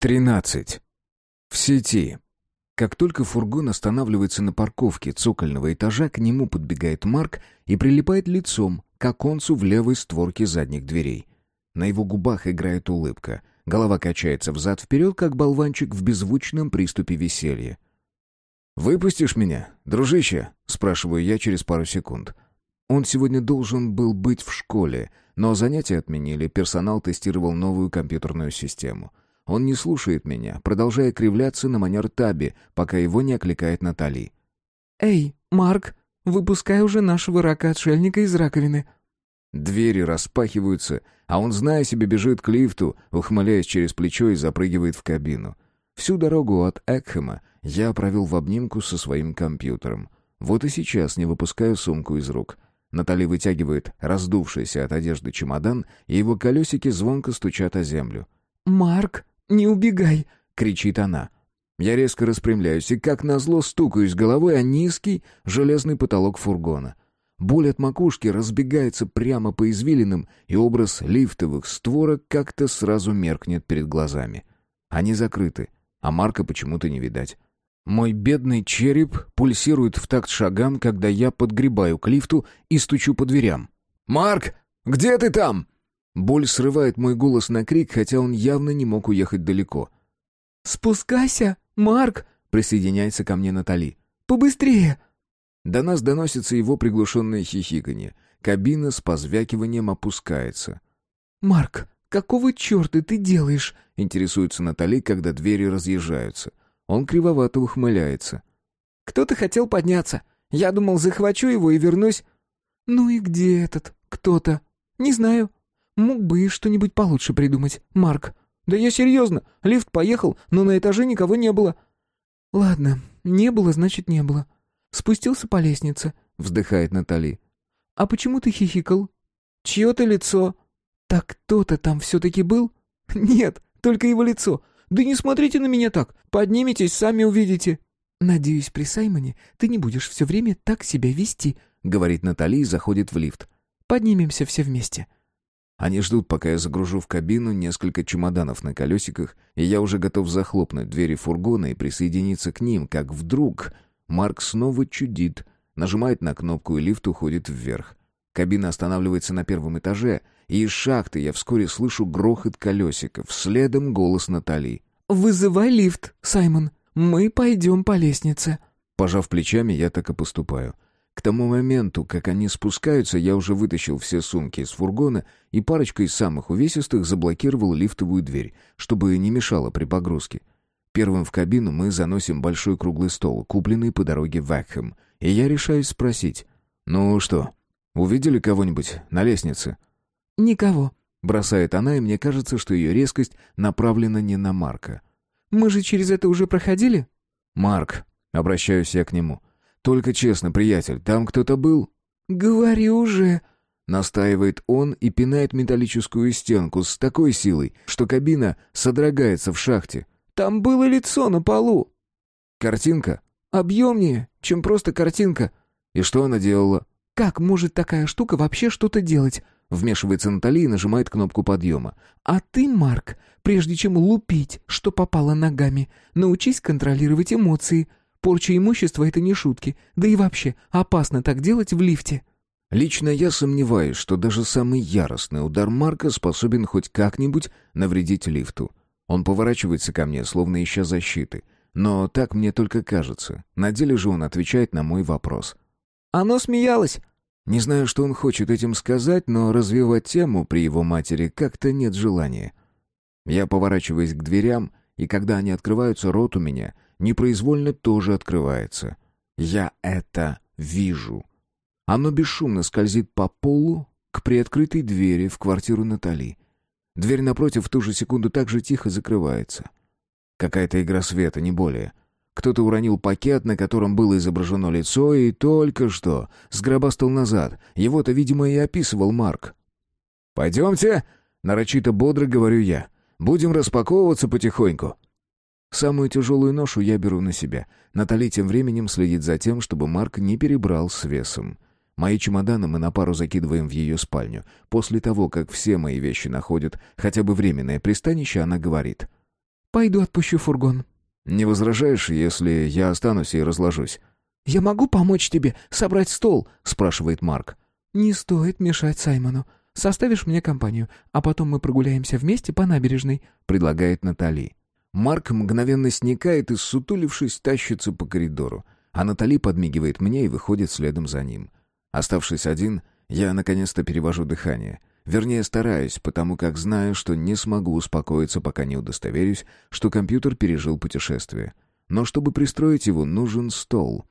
13. В сети. Как только фургон останавливается на парковке цокольного этажа, к нему подбегает Марк и прилипает лицом к оконцу в левой створке задних дверей. На его губах играет улыбка. Голова качается взад-вперед, как болванчик в беззвучном приступе веселья. «Выпустишь меня, дружище?» — спрашиваю я через пару секунд. Он сегодня должен был быть в школе, но занятия отменили, персонал тестировал новую компьютерную систему — он не слушает меня, продолжая кривляться на манер Таби, пока его не окликает Натали. «Эй, Марк, выпускай уже нашего рака-отшельника из раковины». Двери распахиваются, а он, зная себе, бежит к лифту, ухмыляясь через плечо и запрыгивает в кабину. Всю дорогу от Экхэма я провел в обнимку со своим компьютером. Вот и сейчас не выпускаю сумку из рук. Натали вытягивает раздувшийся от одежды чемодан, и его колесики звонко стучат о землю. «Марк!» «Не убегай!» — кричит она. Я резко распрямляюсь и, как назло, стукаюсь головой о низкий железный потолок фургона. Боль от макушки разбегается прямо по извилинам, и образ лифтовых створок как-то сразу меркнет перед глазами. Они закрыты, а Марка почему-то не видать. Мой бедный череп пульсирует в такт шагам, когда я подгребаю к лифту и стучу по дверям. «Марк, где ты там?» Боль срывает мой голос на крик, хотя он явно не мог уехать далеко. «Спускайся, Марк!» — присоединяется ко мне Натали. «Побыстрее!» До нас доносится его приглушенное хихиканье. Кабина с позвякиванием опускается. «Марк, какого черта ты делаешь?» — интересуется Натали, когда двери разъезжаются. Он кривовато ухмыляется. «Кто-то хотел подняться. Я думал, захвачу его и вернусь». «Ну и где этот кто-то? Не знаю. Мог бы и что-нибудь получше придумать, Марк. Да я серьезно. Лифт поехал, но на этаже никого не было. Ладно, не было, значит, не было. Спустился по лестнице, вздыхает Натали. А почему ты хихикал? Чье-то лицо. Так кто-то там все-таки был? Нет, только его лицо. Да не смотрите на меня так. Подниметесь, сами увидите. Надеюсь, при Саймоне ты не будешь все время так себя вести, говорит Натали и заходит в лифт. Поднимемся все вместе. Они ждут, пока я загружу в кабину несколько чемоданов на колесиках, и я уже готов захлопнуть двери фургона и присоединиться к ним, как вдруг Марк снова чудит, нажимает на кнопку, и лифт уходит вверх. Кабина останавливается на первом этаже, и из шахты я вскоре слышу грохот колесиков, следом голос Натали. «Вызывай лифт, Саймон, мы пойдем по лестнице». Пожав плечами, я так и поступаю. К тому моменту, как они спускаются, я уже вытащил все сумки из фургона и парочкой из самых увесистых заблокировал лифтовую дверь, чтобы не мешало при погрузке. Первым в кабину мы заносим большой круглый стол, купленный по дороге в Экхэм, и я решаюсь спросить. «Ну что, увидели кого-нибудь на лестнице?» «Никого», — бросает она, и мне кажется, что ее резкость направлена не на Марка. «Мы же через это уже проходили?» «Марк», — обращаюсь я к нему, «Только честно, приятель, там кто-то был?» «Говори уже», — настаивает он и пинает металлическую стенку с такой силой, что кабина содрогается в шахте. «Там было лицо на полу». «Картинка?» «Объемнее, чем просто картинка». «И что она делала?» «Как может такая штука вообще что-то делать?» Вмешивается Натали и нажимает кнопку подъема. «А ты, Марк, прежде чем лупить, что попало ногами, научись контролировать эмоции. Порча имущества — это не шутки. Да и вообще, опасно так делать в лифте». Лично я сомневаюсь, что даже самый яростный удар Марка способен хоть как-нибудь навредить лифту. Он поворачивается ко мне, словно ища защиты. Но так мне только кажется. На деле же он отвечает на мой вопрос. «Оно смеялось!» Не знаю, что он хочет этим сказать, но развивать тему при его матери как-то нет желания. Я поворачиваюсь к дверям, и когда они открываются, рот у меня непроизвольно тоже открывается. Я это вижу. Оно бесшумно скользит по полу к приоткрытой двери в квартиру Натали. Дверь напротив в ту же секунду так же тихо закрывается. Какая-то игра света, не более. Кто-то уронил пакет, на котором было изображено лицо, и только что сгробастал назад. Его-то, видимо, и описывал Марк. «Пойдемте!» — нарочито бодро говорю я. «Будем распаковываться потихоньку». Самую тяжелую ношу я беру на себя. Натали тем временем следит за тем, чтобы Марк не перебрал с весом. Мои чемоданы мы на пару закидываем в ее спальню. После того, как все мои вещи находят хотя бы временное пристанище, она говорит. Пойду отпущу фургон». «Не возражаешь, если я останусь и разложусь?» «Я могу помочь тебе собрать стол?» — спрашивает Марк. «Не стоит мешать Саймону. Составишь мне компанию, а потом мы прогуляемся вместе по набережной», — предлагает Натали. Марк мгновенно сникает и, сутулившись, тащится по коридору, а Натали подмигивает мне и выходит следом за ним. Оставшись один, я наконец-то перевожу дыхание. Вернее, стараюсь, потому как знаю, что не смогу успокоиться, пока не удостоверюсь, что компьютер пережил путешествие. Но чтобы пристроить его, нужен стол.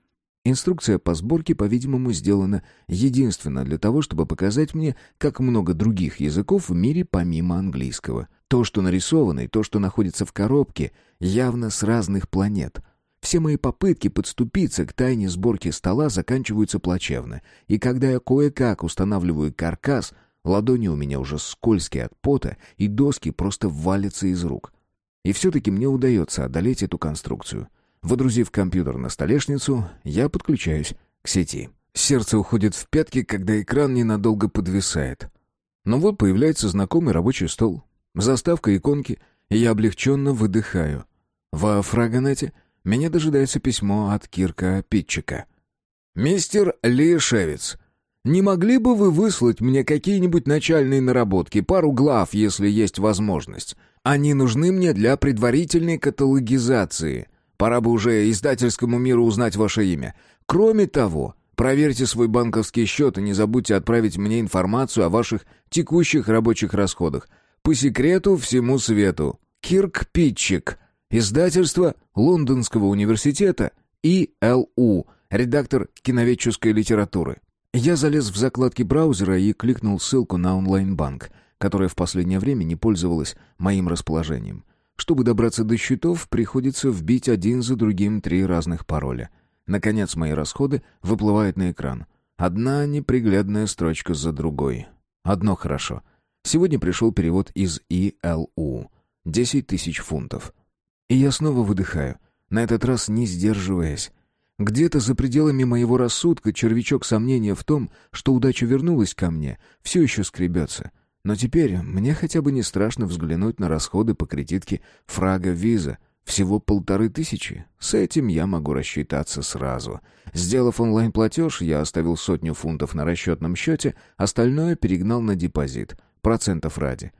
Инструкция по сборке, по-видимому, сделана единственно для того, чтобы показать мне, как много других языков в мире помимо английского. То, что нарисовано, и то, что находится в коробке, явно с разных планет. Все мои попытки подступиться к тайне сборки стола заканчиваются плачевно, и когда я кое-как устанавливаю каркас, ладони у меня уже скользкие от пота, и доски просто валятся из рук. И все-таки мне удается одолеть эту конструкцию. Водрузив компьютер на столешницу, я подключаюсь к сети. Сердце уходит в пятки, когда экран ненадолго подвисает. Но вот появляется знакомый рабочий стол. Заставка иконки, и я облегченно выдыхаю. Во фрагонете меня дожидается письмо от Кирка Питчика. «Мистер Лишевец, не могли бы вы выслать мне какие-нибудь начальные наработки, пару глав, если есть возможность? Они нужны мне для предварительной каталогизации. Пора бы уже издательскому миру узнать ваше имя. Кроме того, проверьте свой банковский счет и не забудьте отправить мне информацию о ваших текущих рабочих расходах. По секрету всему свету. Кирк Питчик. Издательство Лондонского университета ИЛУ. Редактор киноведческой литературы. Я залез в закладки браузера и кликнул ссылку на онлайн-банк, которая в последнее время не пользовалась моим расположением. Чтобы добраться до счетов, приходится вбить один за другим три разных пароля. Наконец, мои расходы выплывают на экран. Одна неприглядная строчка за другой. Одно хорошо — Сегодня пришел перевод из ИЛУ. Десять тысяч фунтов. И я снова выдыхаю, на этот раз не сдерживаясь. Где-то за пределами моего рассудка червячок сомнения в том, что удача вернулась ко мне, все еще скребется. Но теперь мне хотя бы не страшно взглянуть на расходы по кредитке «Фрага Виза». Всего полторы тысячи. С этим я могу рассчитаться сразу. Сделав онлайн-платеж, я оставил сотню фунтов на расчетном счете, остальное перегнал на депозит процентов ради.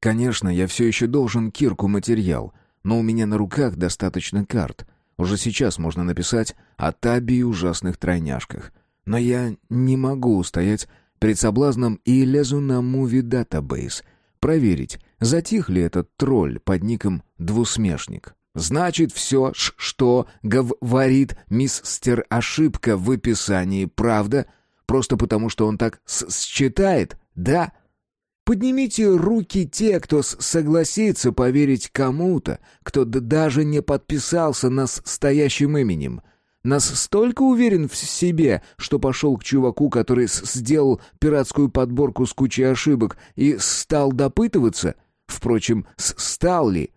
Конечно, я все еще должен Кирку материал, но у меня на руках достаточно карт. Уже сейчас можно написать о Таби и ужасных тройняшках. Но я не могу устоять перед соблазном и лезу на Movie Database. Проверить, затих ли этот тролль под ником «Двусмешник». Значит, все, что говорит мистер Ошибка в описании, правда? Просто потому, что он так считает, да? Поднимите руки те, кто согласится поверить кому-то, кто даже не подписался нас стоящим именем. Нас столько уверен в себе, что пошел к чуваку, который сделал пиратскую подборку с кучей ошибок и стал допытываться? Впрочем, стал ли?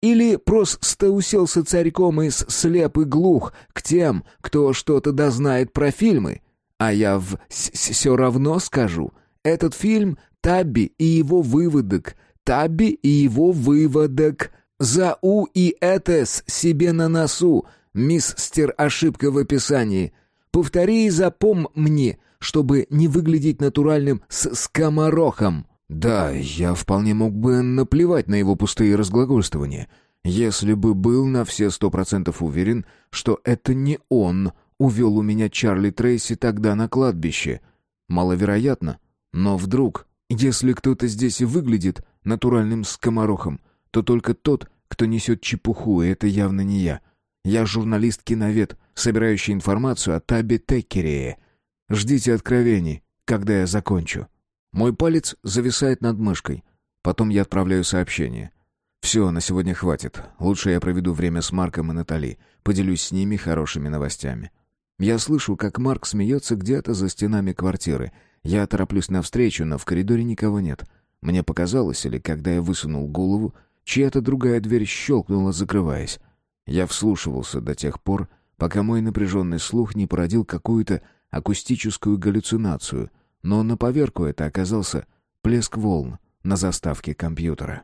Или просто уселся царьком и слеп и глух к тем, кто что-то дознает про фильмы? А я все равно скажу, этот фильм Табби и его выводок. Табби и его выводок. За У и Этес себе на носу. Мистер ошибка в описании. Повтори и запомни, чтобы не выглядеть натуральным с скоморохом. Да, я вполне мог бы наплевать на его пустые разглагольствования, если бы был на все сто процентов уверен, что это не он увел у меня Чарли Трейси тогда на кладбище. Маловероятно, но вдруг... Если кто-то здесь и выглядит натуральным скоморохом, то только тот, кто несет чепуху, и это явно не я. Я журналист-киновед, собирающий информацию о Табе Теккерее. Ждите откровений, когда я закончу. Мой палец зависает над мышкой. Потом я отправляю сообщение. Все, на сегодня хватит. Лучше я проведу время с Марком и Натали. Поделюсь с ними хорошими новостями. Я слышу, как Марк смеется где-то за стенами квартиры — я тороплюсь навстречу, но в коридоре никого нет. Мне показалось, или когда я высунул голову, чья-то другая дверь щелкнула, закрываясь. Я вслушивался до тех пор, пока мой напряженный слух не породил какую-то акустическую галлюцинацию, но на поверку это оказался плеск волн на заставке компьютера.